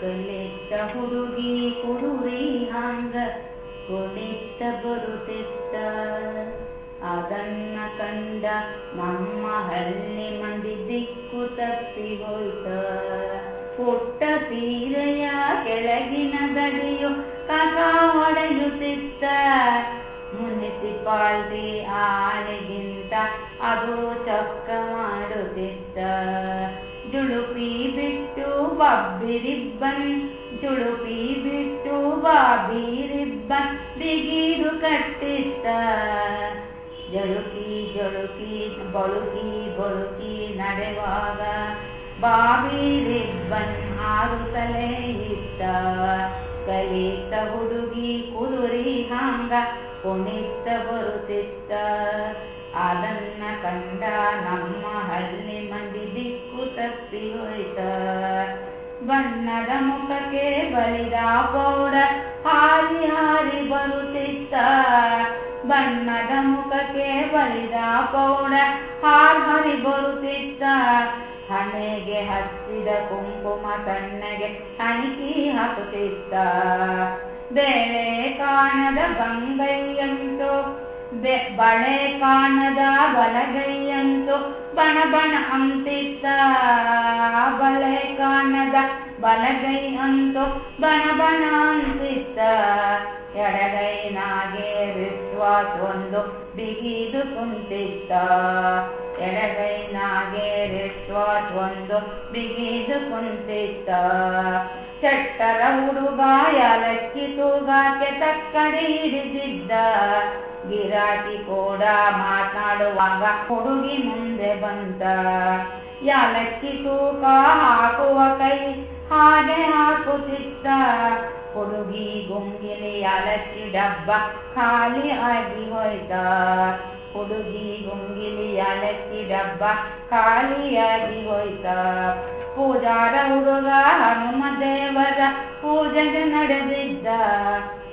ಕಲಿತ ಹುಡುಗಿ ಕೊಡುವೆ ಹಂಗ ಕುಣಿತ ಬರುತ್ತಿತ್ತ ಅದನ್ನ ಕಂಡ ನಮ್ಮ ಹಳ್ಳಿ ಮಂದಿ ದಿಕ್ಕು ತಪ್ಪಿ ಹೋಯ್ತ. ಪುಟ್ಟ ಸೀರೆಯ ಕೆಳಗಿನ ಗಡಿಯು ಕಸ ಹೊಡೆಯುತ್ತಿತ್ತ ಮುನಿಸಿಪಾಲ್ಟಿ ಆಳಿಗಿಂತ ಅದು ಚೊಕ್ಕ ಮಾಡುತ್ತಿತ್ತ ಜುಳುಪಿ ಬಿಟ್ಟು ಬಬ್ಬಿರಿಬ್ಬನ್ ಜುಳುಪಿ ಬಿಟ್ಟು ಬಾಬಿರಿಬ್ಬನ್ ಬಿಗಿರು ಕಟ್ಟಿತ್ತ. ಜಳುಕಿ ಜಳುಕಿ, ಬಳುಕಿ ಬಳುಕಿ ನಡೆವಾಗ ಬಾಬಿರಿಬ್ಬನ್ ಹಾರುತ್ತಲೇ ಇತ್ತ. ಕಲಿತ ಹುಡುಗಿ ಕುದುರಿ ಹಾಂಗ ಕುಣಿತ ಬರುತ್ತಿತ್ತ. ಅದನ್ನ ಕಂಡ ನಮ್ಮ ಹಳ್ಳಿ ಮಂದಿ ತಪ್ಪಿ ಹೋಯ್ತ ಬಣ್ಣದ ಮುಖಕ್ಕೆ ಬಳಿದ ಪೌಡ ಹಾರಿ ಹಾರಿ ಬರುತ್ತಿತ್ತ. ಬಣ್ಣದ ಮುಖಕ್ಕೆ ಬಳಿದ ಪೌಡ ಹಾರಿ ಹಾರಿ ಬರುತ್ತಿತ್ತ. ಹಣೆಗೆ ಹಚ್ಚಿದ ಕುಂಕುಮ ತಣ್ಣಗೆ ಹಣಿಕಿ ಹಾಕುತ್ತಿತ್ತ. ಬೇಳೆ ಕಾಣದ ಬಂಗೈಯಂತೂ ಬಳೆ ಕಾಣದ ಬಲಗೈಯಂತೂ ಬಣ ಬಣ ಅಂತಿತ್ತ. ಬಳೆ ಕಾಣದ ಬಲಗೈ ಅಂತೂ ಬಣ ಬಣ ಅಂತಿತ್ತ. ಎಡಗೈನಾಗೆ ವಿಶ್ವಾಸ ಒಂದು ಬಿಗಿದು ಕುಂತಿತ್ತ. ಎಡಗೈನಾಗೆ ವಿಶ್ವಾಸ ಒಂದು ಬಿಗಿದು ಕುಂತಿತ್ತ. ಚಟ್ಟರ ಹುಡುಗ ಯಾಲಕ್ಕಿ ತೂಗಾಕೆ ತಕ್ಕಡಿ ಹಿಡಿದಿದ್ದ. ಗಿರಾಕಿ ಕೂಡ ಮಾತನಾಡುವಾಗ ಹುಡುಗಿ ಮುಂದೆ ಬಂತ ಯಾಲಕ್ಕಿ ತೂಕ ಹಾಕುವ ಕೈ ಹಾಗೆ ಹಾಕುತ್ತಿತ್ತ ಹುಡುಗಿ ಗುಂಗಿಲಿ ಯಾಲಕ್ಕಿ ಡಬ್ಬ ಖಾಲಿ ಆಗಿ ಹೋಯ್ತ ಹುಡುಗಿ ಗುಂಗಿಲಿ ಯಾಲಕ್ಕಿ ಡಬ್ಬ ಖಾಲಿಯಾಗಿ ಹೋಯ್ತ ಪೂಜಾರ ಹುಡುಗ ಹನುಮ ದೇವರ ಪೂಜೆಗೆ ನಡೆದಿದ್ದ.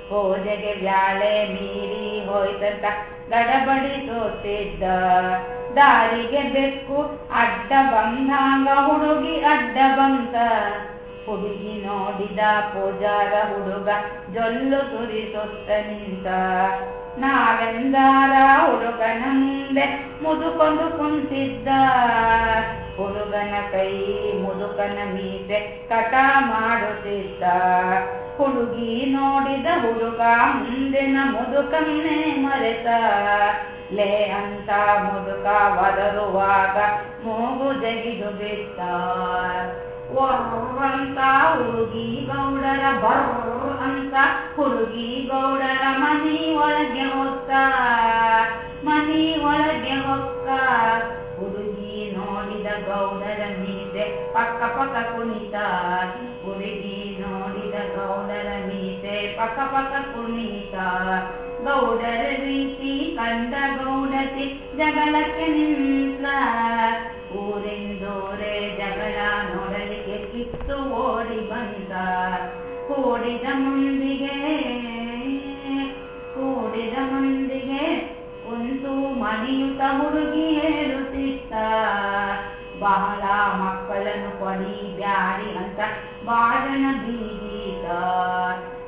ಪೂಜೆಗೆ ವ್ಯಾಳೆ ಮೀರಿ ಹೋಯ್ತಂತ ಗಡಬಡಿ ಸೋತಿದ್ದ. ದಾರಿಗೆ ಬೆಕ್ಕು ಅಡ್ಡ ಬಂದಾಂಗ ಹುಡುಗಿ ಅಡ್ಡ ಬಂತ. ಹುಡುಗಿ ನೋಡಿದ ಪೂಜಾರ ಹುಡುಗ ಜೊಲ್ಲು ಸುರಿಸುತ್ತ ನಿಂತ. ನಾವೆಂದಾರ ಹುಡುಗನಂದೆ ಮುದುಕೊಂಡು ಕುಂತಿದ್ದ. ಹುಡುಗನ ಕೈ ಮುದುಕನ ಮೀಸೆ ಕಟ ಮಾಡುತ್ತಿದ್ದ. ಹುಡುಗಿ ನೋಡಿದ ಹುಡುಗ ಮುಂದಿನ ಮುದುಕನ್ನೇ ಮರೆತ. ಲೇ ಅಂತ ಮುದುಕ ಬದಲುವಾಗ ಮೂಗು ಜಗಿದು ಬಿಟ್ಟ. ಅಂತ ಹುಡುಗಿ ಗೌಡರ ಬರ್ರ ಅಂತ ಹುಡುಗಿ ಗೌಡರ ಮನಿ ಒಳಗೆ ಹೊಕ್ಕ ಮನಿ ಒಳಗೆ ಹೊಕ್ಕ ಹುಡುಗಿ ನೋಡಿದ ಗೌಡರ ಮೀಸೆ ಪಕ್ಕ ಪಕ್ಕ ಕುಣಿತ. ಹುಡುಗಿ ನೋಡಿದ ಗೌಡರ ಮೀಸೆ ಪಕ್ಕ ಪಕ್ಕ ಕುಣಿತ. ಗೌಡರ ರೀತಿ ಕಂದ ಗೌಡತಿ ಜಗಳಕ್ಕೆ ನಿಂತ ಕೂಡಿದ ಮುಂದಿಗೆ ಕೂಡಿದ ಮುಂದಿಗೆ ಒಂದು ಮಡಿಯುತ್ತ ಹುಡುಗಿ ಹೇಳುತ್ತಿತ್ತ ಬಹಳ ಮಕ್ಕಳನ್ನು ಪಡಿ ಬ್ಯಾಡಿ ಅಂತ ಬಾಳನ ಬೀದೀತ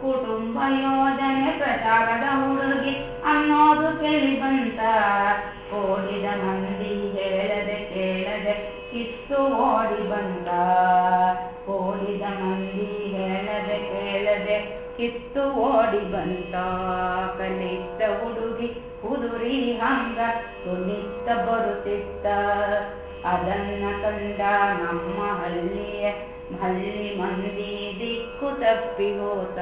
ಕುಟುಂಬ ಯೋಜನೆ ಪ್ರಚಾರದ ಹುಡುಗಿ ಅನ್ನೋದು ಕೇಳಿ ಬಂತ. ಕೂಡಿದ ಮಂದಿ ಹೇಳದೆ ಕೇಳದೆ ಕಿತ್ತು ಓಡಿ ಬಂದ. ಕಿತ್ತು ಓಡಿ ಬಂತ. ಕಲಿತ ಹುಡುಗಿ ಕುದುರಿ ಹಂಗ ಕುಣಿತ ಬರುತ್ತಿತ್ತ ಅದನ್ನ ಕಂಡ ನಮ್ಮ ಹಳ್ಳಿಯ ಹಳ್ಳಿ ಮಂದಿ ದಿಕ್ಕು ತಪ್ಪಿ ಹೋತ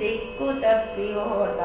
ದಿಕ್ಕು ತಪ್ಪಿ ಹೋತ